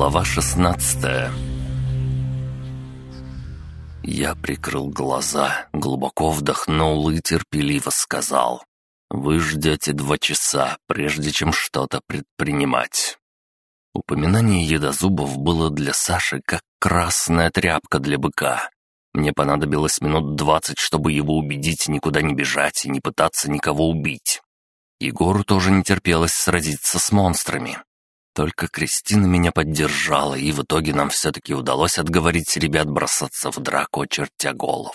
Глава 16 Я прикрыл глаза, глубоко вдохнул и терпеливо сказал. «Вы ждете два часа, прежде чем что-то предпринимать». Упоминание едозубов было для Саши как красная тряпка для быка. Мне понадобилось минут двадцать, чтобы его убедить никуда не бежать и не пытаться никого убить. Егору тоже не терпелось сразиться с монстрами. Только Кристина меня поддержала, и в итоге нам все-таки удалось отговорить ребят бросаться в драку, чертя голову.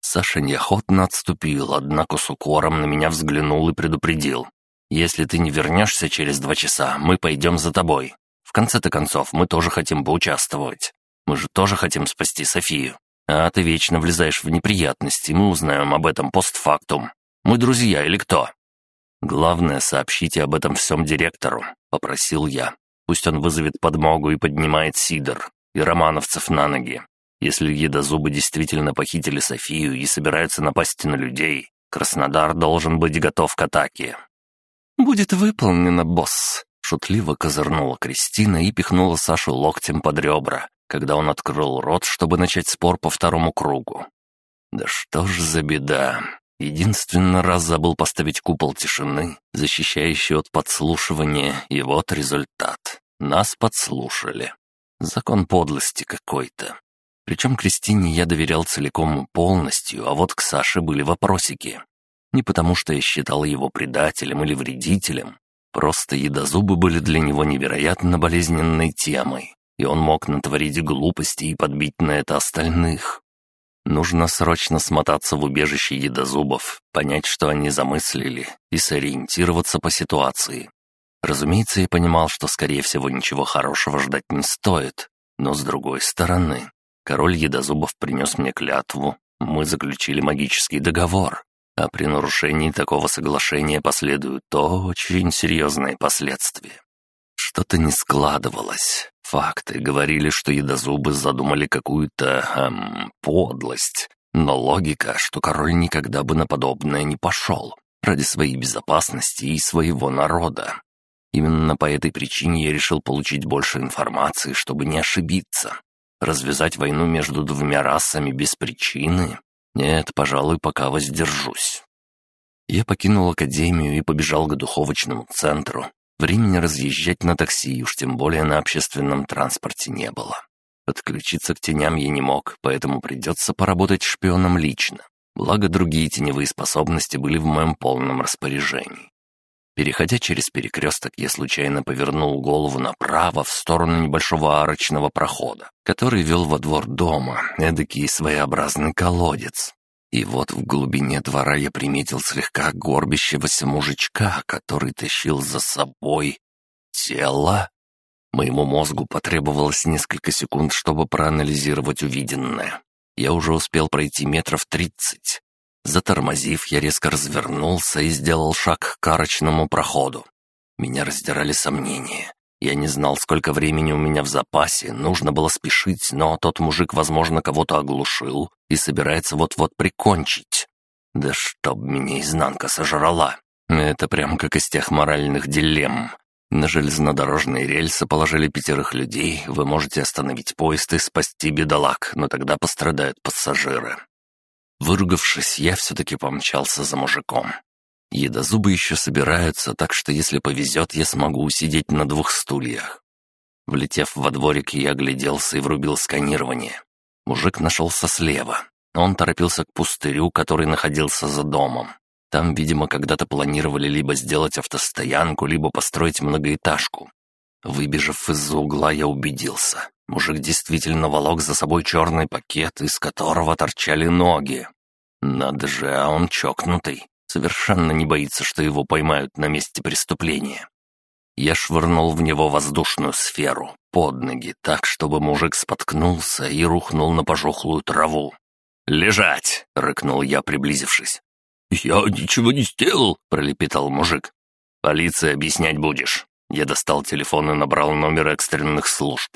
Саша неохотно отступил, однако с укором на меня взглянул и предупредил. «Если ты не вернешься через два часа, мы пойдем за тобой. В конце-то концов, мы тоже хотим поучаствовать. Мы же тоже хотим спасти Софию. А ты вечно влезаешь в неприятности, мы узнаем об этом постфактум. Мы друзья или кто?» «Главное, сообщите об этом всем директору», — попросил я. «Пусть он вызовет подмогу и поднимает Сидор и романовцев на ноги. Если едозубы действительно похитили Софию и собираются напасть на людей, Краснодар должен быть готов к атаке». «Будет выполнено, босс», — шутливо козырнула Кристина и пихнула Сашу локтем под ребра, когда он открыл рот, чтобы начать спор по второму кругу. «Да что ж за беда! Единственный раз забыл поставить купол тишины, защищающий от подслушивания, и вот результат. Нас подслушали. Закон подлости какой-то. Причем Кристине я доверял целиком и полностью, а вот к Саше были вопросики. Не потому, что я считал его предателем или вредителем. Просто едозубы были для него невероятно болезненной темой, и он мог натворить глупости и подбить на это остальных. Нужно срочно смотаться в убежище едозубов, понять, что они замыслили, и сориентироваться по ситуации. Разумеется, я понимал, что, скорее всего, ничего хорошего ждать не стоит. Но, с другой стороны, король едозубов принес мне клятву, мы заключили магический договор, а при нарушении такого соглашения последуют очень серьезные последствия. Что-то не складывалось. Факты говорили, что едозубы задумали какую-то, эм, подлость. Но логика, что король никогда бы на подобное не пошел. Ради своей безопасности и своего народа. Именно по этой причине я решил получить больше информации, чтобы не ошибиться. Развязать войну между двумя расами без причины? Нет, пожалуй, пока воздержусь. Я покинул академию и побежал к духовочному центру, Времени разъезжать на такси, уж тем более на общественном транспорте не было. Подключиться к теням я не мог, поэтому придется поработать шпионом лично. Благо, другие теневые способности были в моем полном распоряжении. Переходя через перекресток, я случайно повернул голову направо в сторону небольшого арочного прохода, который вел во двор дома, эдакий своеобразный колодец. И вот в глубине двора я приметил слегка горбящегося мужичка, который тащил за собой тело. Моему мозгу потребовалось несколько секунд, чтобы проанализировать увиденное. Я уже успел пройти метров тридцать. Затормозив, я резко развернулся и сделал шаг к арочному проходу. Меня раздирали сомнения. Я не знал, сколько времени у меня в запасе, нужно было спешить, но тот мужик, возможно, кого-то оглушил и собирается вот-вот прикончить. Да чтоб меня изнанка сожрала. Это прям как из тех моральных дилемм. На железнодорожные рельсы положили пятерых людей, вы можете остановить поезд и спасти бедолаг, но тогда пострадают пассажиры. Выругавшись, я все-таки помчался за мужиком. Едозубы еще собираются, так что если повезет, я смогу усидеть на двух стульях. Влетев во дворик, я огляделся и врубил сканирование. Мужик нашелся слева. Он торопился к пустырю, который находился за домом. Там, видимо, когда-то планировали либо сделать автостоянку, либо построить многоэтажку. Выбежав из-за угла, я убедился. Мужик действительно волок за собой черный пакет, из которого торчали ноги. Надо же, а он чокнутый. Совершенно не боится, что его поймают на месте преступления. Я швырнул в него воздушную сферу под ноги, так, чтобы мужик споткнулся и рухнул на пожухлую траву. «Лежать!» — рыкнул я, приблизившись. «Я ничего не сделал!» — пролепетал мужик. «Полиции объяснять будешь». Я достал телефон и набрал номер экстренных служб.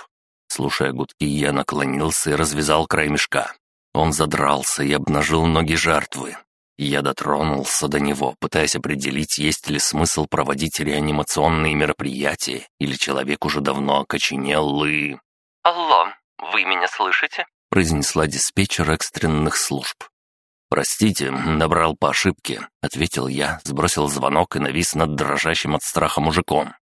Слушая гудки, я наклонился и развязал край мешка. Он задрался и обнажил ноги жертвы. Я дотронулся до него, пытаясь определить, есть ли смысл проводить реанимационные мероприятия, или человек уже давно окоченел и... «Алло, вы меня слышите?» — произнесла диспетчер экстренных служб. «Простите, набрал по ошибке», — ответил я, сбросил звонок и навис над дрожащим от страха мужиком.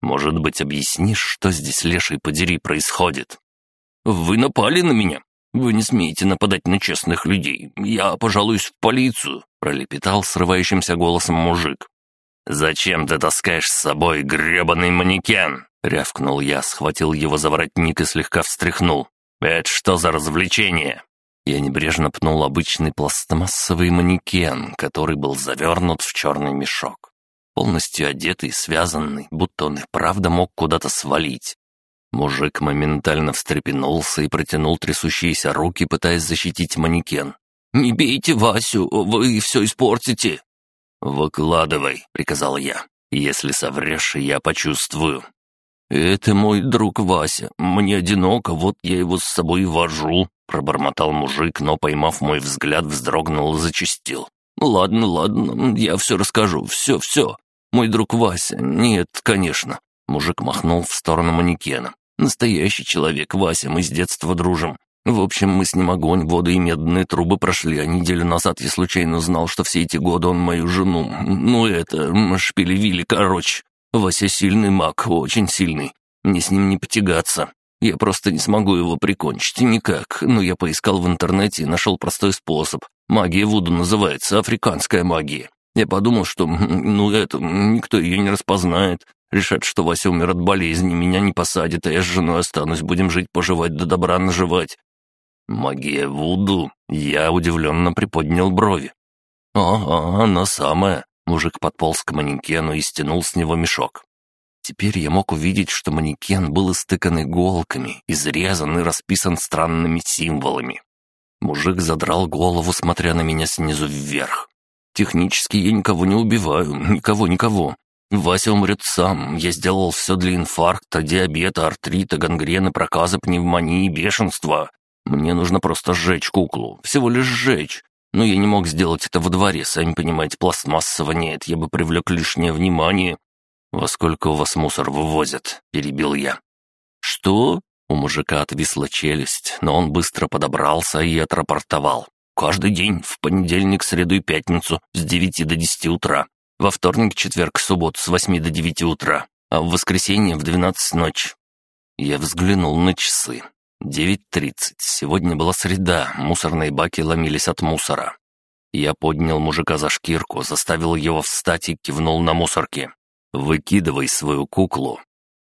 «Может быть, объяснишь, что здесь, леший подери, происходит?» «Вы напали на меня. Вы не смеете нападать на честных людей. Я пожалуюсь в полицию», — пролепетал срывающимся голосом мужик. «Зачем ты таскаешь с собой гребаный манекен?» — рявкнул я, схватил его за воротник и слегка встряхнул. «Это что за развлечение?» Я небрежно пнул обычный пластмассовый манекен, который был завернут в черный мешок. Полностью одетый связанный, будто он и правда мог куда-то свалить. Мужик моментально встрепенулся и протянул трясущиеся руки, пытаясь защитить манекен. «Не бейте Васю, вы все испортите!» «Выкладывай», — приказал я. «Если соврешь, я почувствую». «Это мой друг Вася. Мне одиноко, вот я его с собой вожу», Пробормотал мужик, но, поймав мой взгляд, вздрогнул и зачастил. «Ладно, ладно, я все расскажу, все, все. Мой друг Вася, нет, конечно». Мужик махнул в сторону манекена. «Настоящий человек, Вася, мы с детства дружим. В общем, мы с ним огонь, воду и медные трубы прошли, а неделю назад я случайно узнал, что все эти годы он мою жену... Ну это... шпилевили, короче. Вася сильный маг, очень сильный. Мне с ним не потягаться. Я просто не смогу его прикончить, никак. Но я поискал в интернете и нашел простой способ. Магия Вуду называется, африканская магия. Я подумал, что, ну это, никто ее не распознает. Решат, что Вася умер от болезни, меня не посадят, а я с женой останусь, будем жить-поживать, до добра наживать. Магия Вуду? Я удивленно приподнял брови. «Ага, она самая». Мужик подполз к манекену и стянул с него мешок. Теперь я мог увидеть, что манекен был истыкан иголками, изрезан и расписан странными символами. Мужик задрал голову, смотря на меня снизу вверх. «Технически я никого не убиваю, никого-никого. Вася умрет сам. Я сделал все для инфаркта, диабета, артрита, гангрены, проказа, пневмонии, бешенства. Мне нужно просто сжечь куклу, всего лишь сжечь. Но я не мог сделать это во дворе, сами понимаете, пластмассово нет, я бы привлек лишнее внимание, «Во сколько у вас мусор вывозят?» — перебил я. «Что?» — у мужика отвисла челюсть, но он быстро подобрался и отрапортовал. «Каждый день, в понедельник, среду и пятницу, с девяти до десяти утра. Во вторник, четверг, субботу с восьми до девяти утра, а в воскресенье в двенадцать ночи». Я взглянул на часы. Девять тридцать. Сегодня была среда, мусорные баки ломились от мусора. Я поднял мужика за шкирку, заставил его встать и кивнул на мусорки. «Выкидывай свою куклу».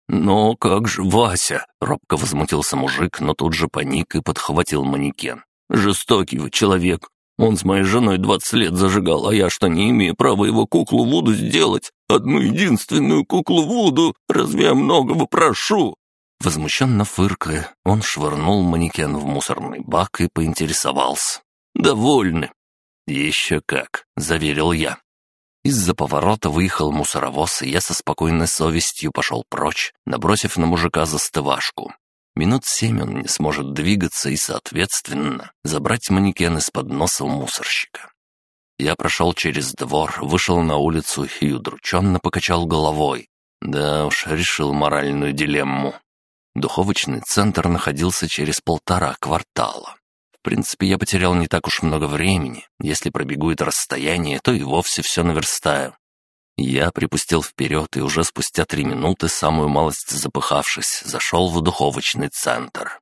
«Но как же, Вася?» — робко возмутился мужик, но тут же паник и подхватил манекен. «Жестокий вы человек. Он с моей женой двадцать лет зажигал, а я что, не имею права его куклу Вуду сделать? Одну единственную куклу Вуду? Разве я многого прошу?» Возмущенно фыркая, он швырнул манекен в мусорный бак и поинтересовался. «Довольны». «Еще как», — заверил я. Из-за поворота выехал мусоровоз, и я со спокойной совестью пошел прочь, набросив на мужика застывашку. Минут семь он не сможет двигаться и, соответственно, забрать манекен из-под носа у мусорщика. Я прошел через двор, вышел на улицу и удрученно покачал головой. Да уж, решил моральную дилемму. Духовочный центр находился через полтора квартала принципе, я потерял не так уж много времени. Если пробегу это расстояние, то и вовсе все наверстаю. Я припустил вперед и уже спустя три минуты, самую малость запыхавшись, зашел в духовочный центр.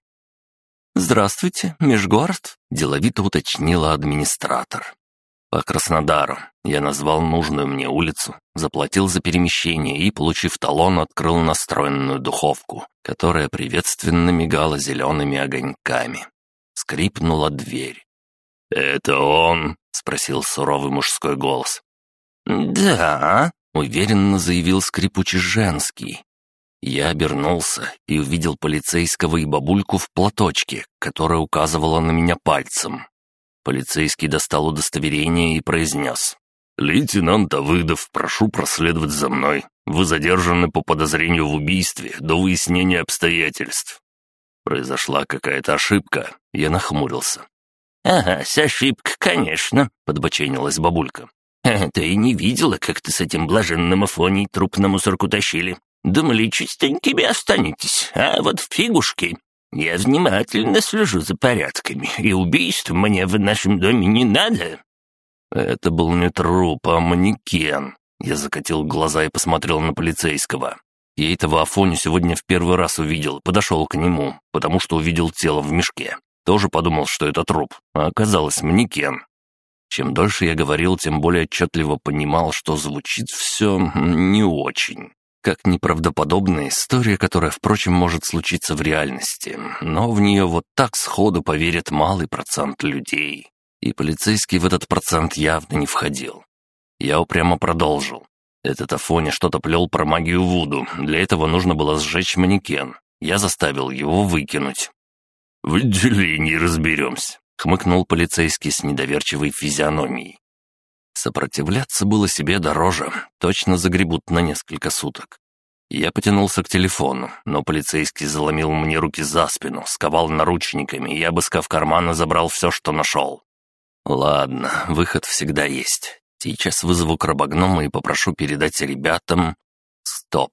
«Здравствуйте, Межгород», — деловито уточнила администратор. «По Краснодару. Я назвал нужную мне улицу, заплатил за перемещение и, получив талон, открыл настроенную духовку, которая приветственно мигала зелеными огоньками. Скрипнула дверь. «Это он?» — спросил суровый мужской голос. «Да», — уверенно заявил скрипучий женский. Я обернулся и увидел полицейского и бабульку в платочке, которая указывала на меня пальцем. Полицейский достал удостоверение и произнес. «Лейтенант Давыдов, прошу проследовать за мной. Вы задержаны по подозрению в убийстве до выяснения обстоятельств». Произошла какая-то ошибка. Я нахмурился. «Ага, с ошибкой, конечно», — подбоченилась бабулька. «Ты и не видела, как ты с этим блаженным Афоней труп на мусорку тащили. Думали, чистенькими останетесь, а вот фигушки. Я внимательно слежу за порядками, и убийств мне в нашем доме не надо». Это был не труп, а манекен. Я закатил глаза и посмотрел на полицейского. Я этого Афоню сегодня в первый раз увидел, подошел к нему, потому что увидел тело в мешке. Тоже подумал, что это труп, а оказалось манекен. Чем дольше я говорил, тем более отчетливо понимал, что звучит все не очень. Как неправдоподобная история, которая, впрочем, может случиться в реальности, но в нее вот так сходу поверит малый процент людей. И полицейский в этот процент явно не входил. Я упрямо продолжил. Этот Афоня что-то плел про магию Вуду. Для этого нужно было сжечь манекен. Я заставил его выкинуть. «В отделении разберемся», — хмыкнул полицейский с недоверчивой физиономией. Сопротивляться было себе дороже, точно загребут на несколько суток. Я потянулся к телефону, но полицейский заломил мне руки за спину, сковал наручниками и, обыскав карманы, забрал все, что нашел. Ладно, выход всегда есть. Сейчас вызову крабогнома и попрошу передать ребятам... Стоп.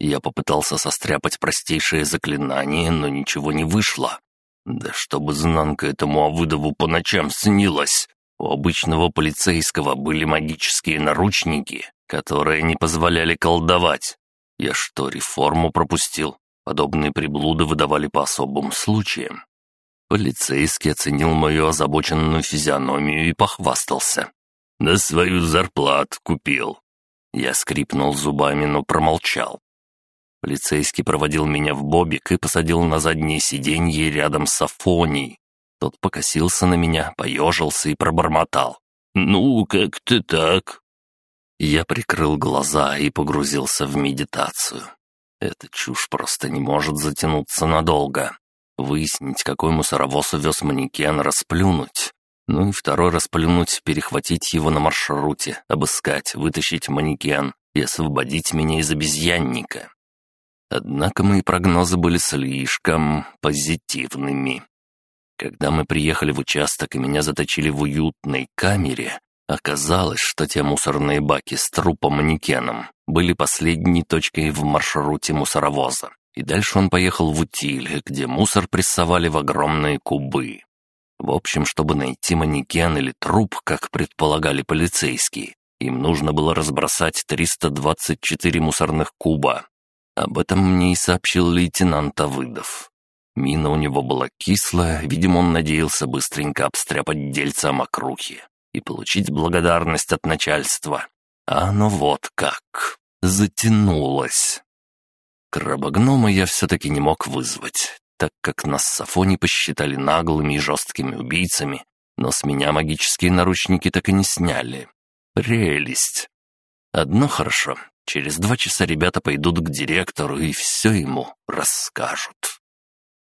Я попытался состряпать простейшее заклинание, но ничего не вышло. Да чтобы знанка этому Авыдову по ночам снилась. У обычного полицейского были магические наручники, которые не позволяли колдовать. Я что, реформу пропустил? Подобные приблуды выдавали по особым случаям. Полицейский оценил мою озабоченную физиономию и похвастался. «На свою зарплату купил». Я скрипнул зубами, но промолчал. Полицейский проводил меня в бобик и посадил на заднее сиденье рядом с Афонией. Тот покосился на меня, поежился и пробормотал. «Ну, как-то так». Я прикрыл глаза и погрузился в медитацию. Эта чушь просто не может затянуться надолго. Выяснить, какой мусоровоз увез манекен, расплюнуть. Ну и второй раз плюнуть, перехватить его на маршруте, обыскать, вытащить манекен и освободить меня из обезьянника. Однако мои прогнозы были слишком позитивными. Когда мы приехали в участок и меня заточили в уютной камере, оказалось, что те мусорные баки с трупом-манекеном были последней точкой в маршруте мусоровоза. И дальше он поехал в утиль, где мусор прессовали в огромные кубы. В общем, чтобы найти манекен или труп, как предполагали полицейские, им нужно было разбросать 324 мусорных куба, об этом мне и сообщил лейтенант Авыдов. Мина у него была кислая, видимо, он надеялся быстренько обстряпать дельца мокрухи и получить благодарность от начальства. А оно вот как. Затянулось. Крабогнома я все-таки не мог вызвать, так как нас с Афони посчитали наглыми и жесткими убийцами, но с меня магические наручники так и не сняли. Прелесть. Одно хорошо, Через два часа ребята пойдут к директору и все ему расскажут.